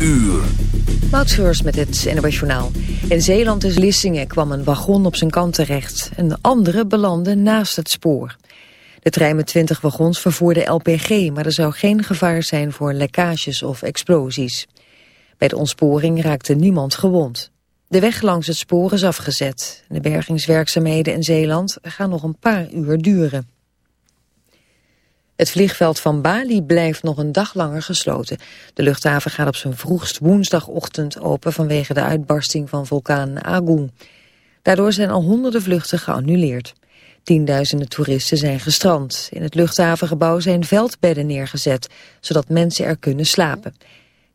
uur. met het NOS In Zeeland is Lissingen kwam een wagon op zijn kant terecht. Een andere belandde naast het spoor. De trein met 20 wagons vervoerde LPG, maar er zou geen gevaar zijn voor lekkages of explosies. Bij de ontsporing raakte niemand gewond. De weg langs het spoor is afgezet. De bergingswerkzaamheden in Zeeland gaan nog een paar uur duren. Het vliegveld van Bali blijft nog een dag langer gesloten. De luchthaven gaat op zijn vroegst woensdagochtend open vanwege de uitbarsting van vulkaan Agung. Daardoor zijn al honderden vluchten geannuleerd. Tienduizenden toeristen zijn gestrand. In het luchthavengebouw zijn veldbedden neergezet, zodat mensen er kunnen slapen.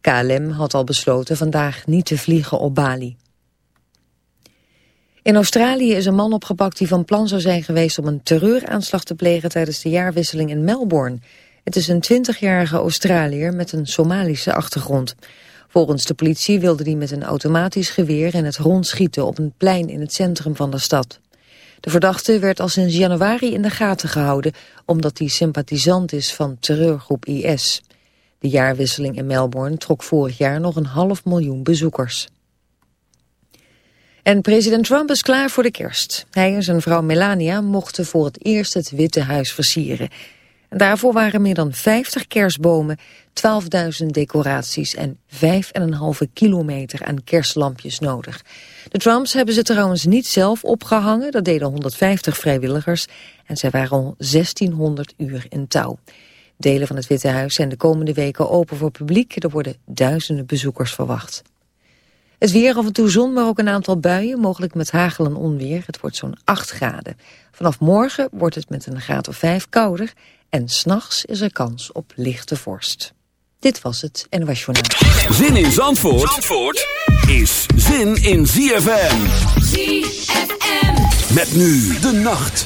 KLM had al besloten vandaag niet te vliegen op Bali. In Australië is een man opgepakt die van plan zou zijn geweest om een terreuraanslag te plegen tijdens de jaarwisseling in Melbourne. Het is een 20-jarige Australiër met een Somalische achtergrond. Volgens de politie wilde hij met een automatisch geweer in het rond schieten op een plein in het centrum van de stad. De verdachte werd al sinds januari in de gaten gehouden omdat hij sympathisant is van terreurgroep IS. De jaarwisseling in Melbourne trok vorig jaar nog een half miljoen bezoekers. En president Trump is klaar voor de kerst. Hij en zijn vrouw Melania mochten voor het eerst het Witte Huis versieren. En daarvoor waren meer dan 50 kerstbomen, 12.000 decoraties en 5,5 kilometer aan kerstlampjes nodig. De Trumps hebben ze trouwens niet zelf opgehangen, dat deden 150 vrijwilligers en zij waren al 1600 uur in touw. Delen van het Witte Huis zijn de komende weken open voor publiek, er worden duizenden bezoekers verwacht. Het weer af en toe zon, maar ook een aantal buien, mogelijk met hagel en onweer. Het wordt zo'n 8 graden. Vanaf morgen wordt het met een graad of 5 kouder en s'nachts is er kans op lichte vorst. Dit was het en was Journaal. Zin in Zandvoort, Zandvoort is zin in ZFM. ZFM. Met nu de nacht.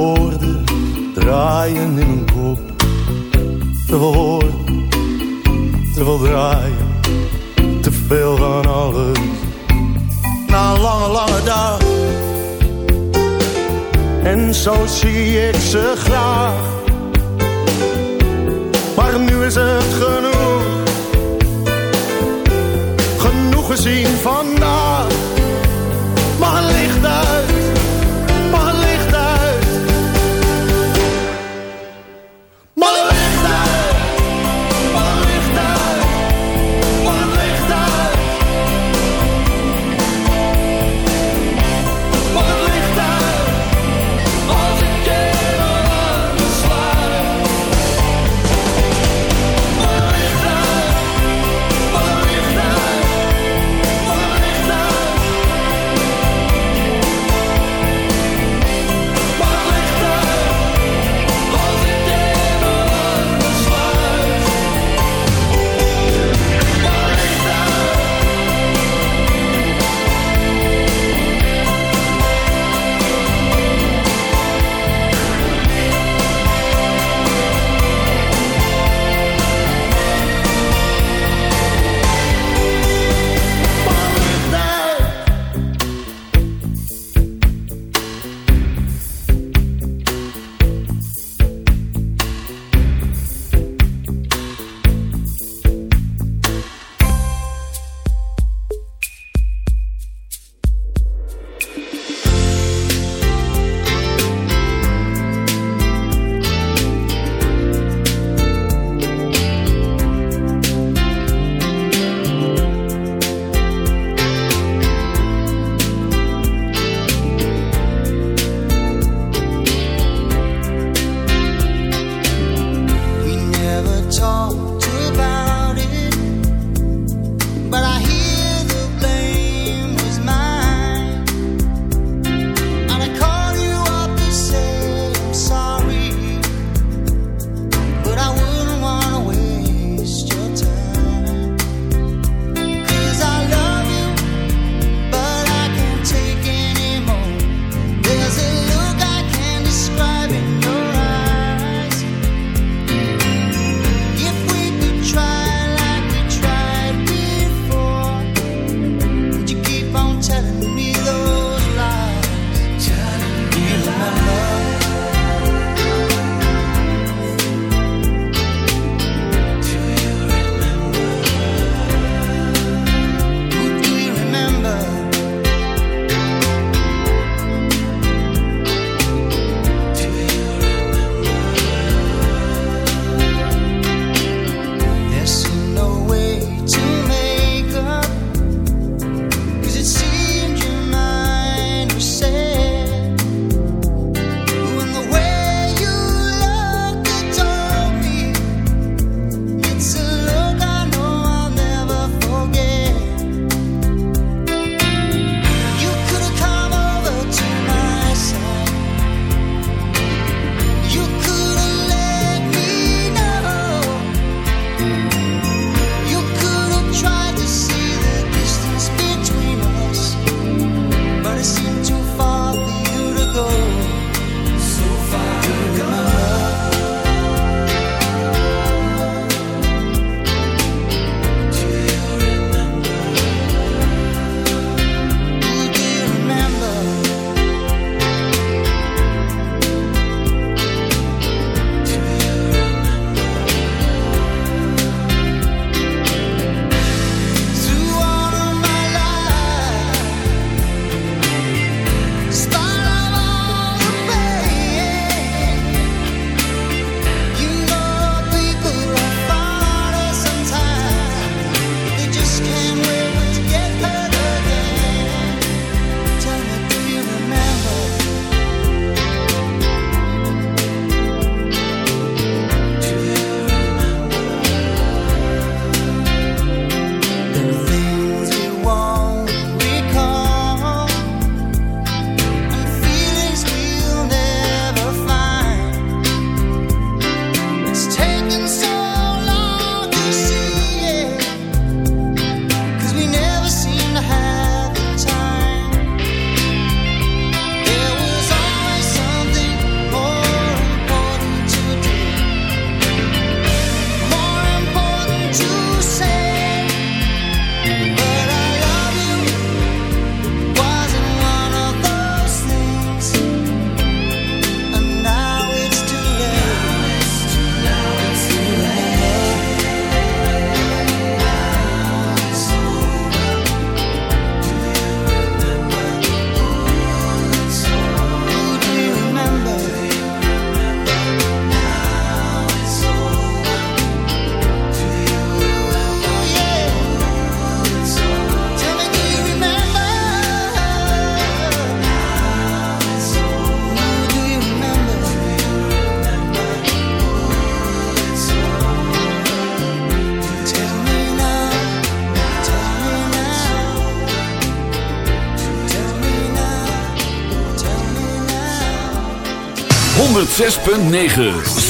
106.9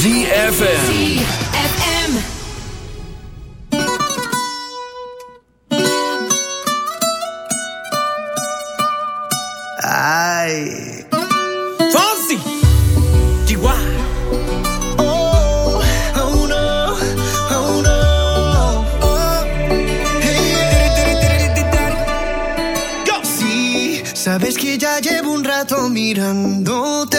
ZFN Sabes que ya llevo un rato mirándote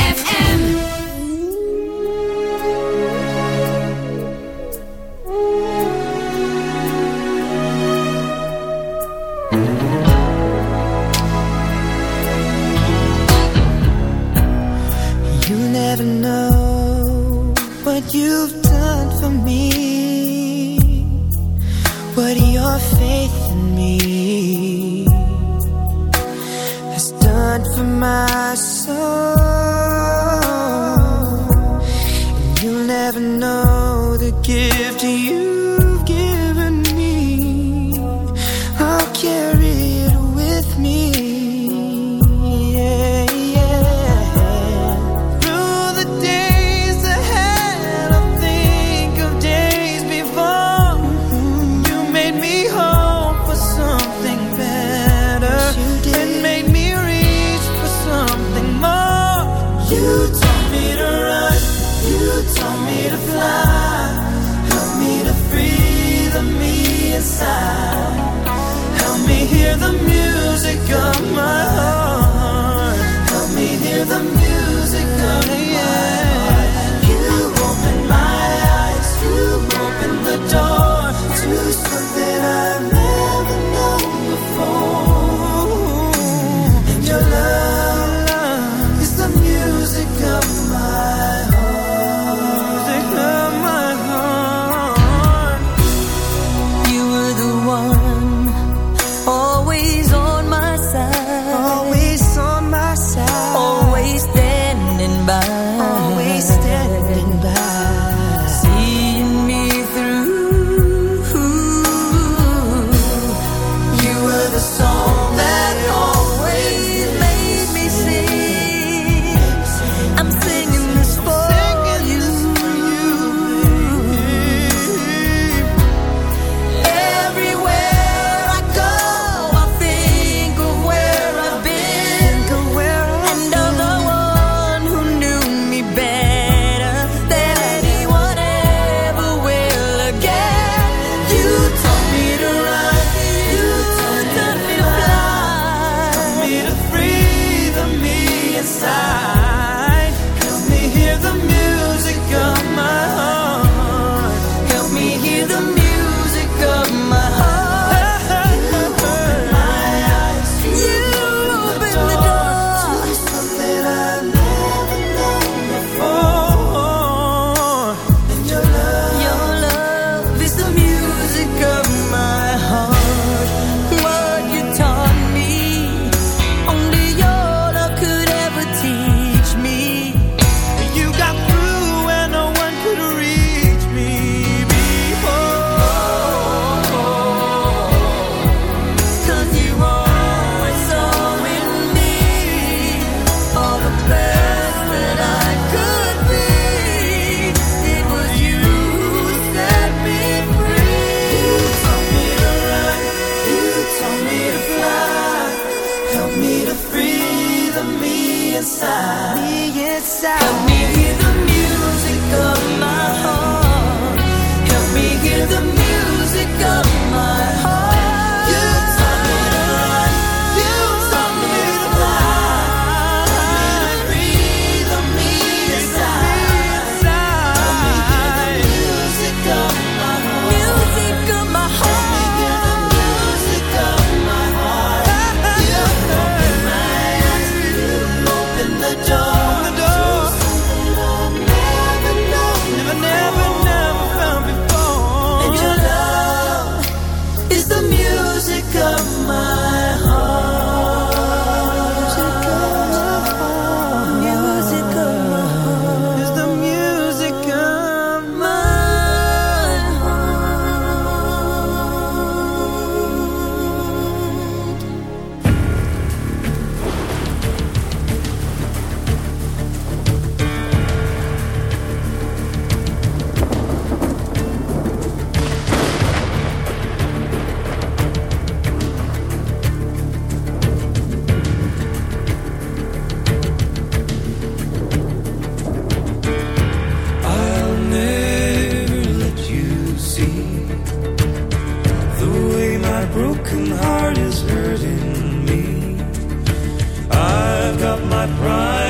my pride.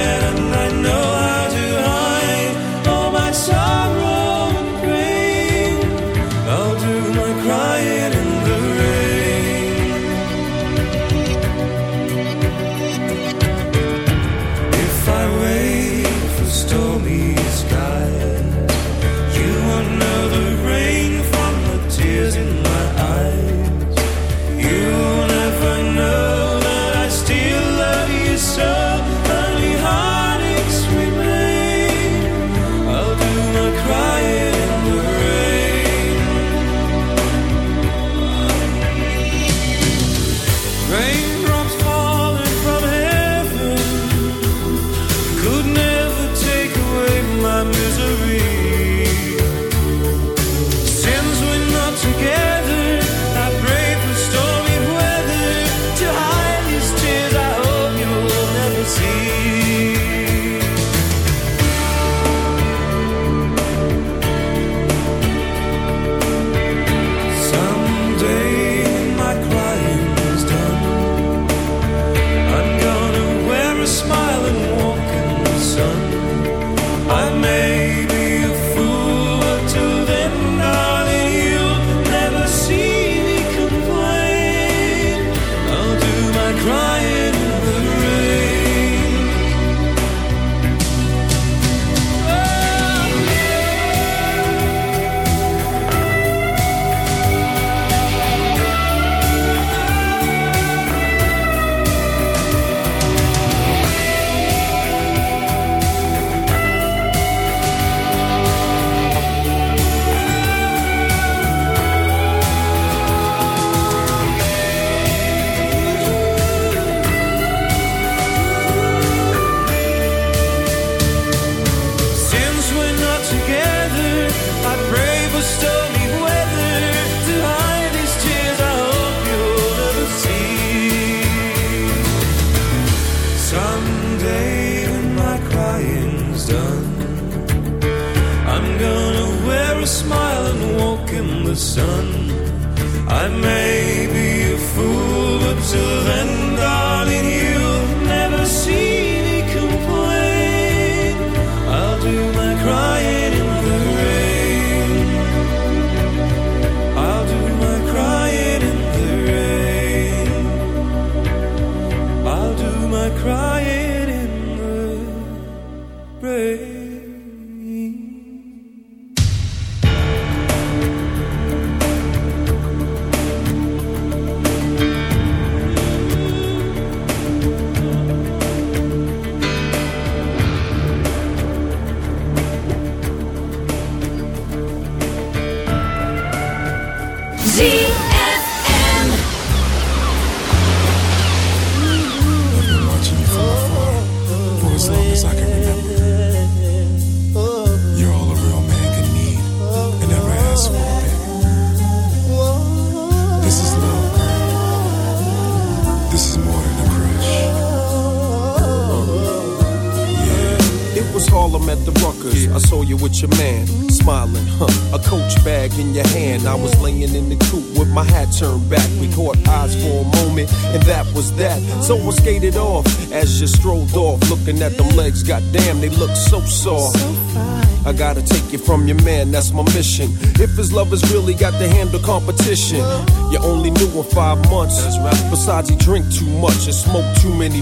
skated off as you strolled off. Looking at them legs, goddamn, they look so soft. I gotta take you from your man, that's my mission. If his lovers really got to handle competition, you only knew him five months. Besides, he drink too much and smoke too many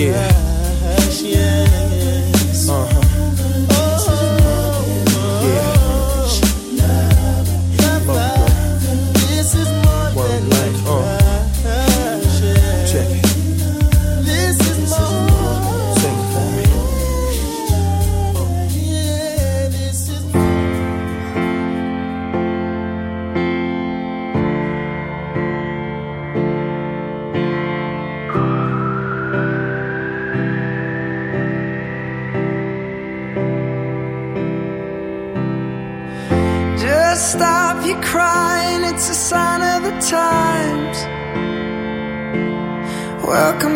yeah.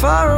far away.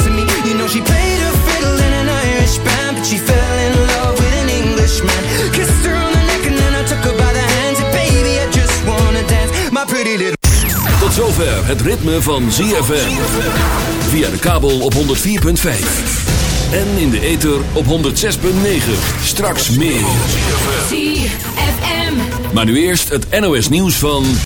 know she played a fiddle in an Irish band, but she fell in love with an Englishman. Kissed her on the neck and then I took her by the hands. And baby, I just wanna dance, my pretty little. Tot zover het ritme van ZFM. Via de kabel op 104.5. En in de ether op 106.9. Straks meer. Maar nu eerst het NOS nieuws van...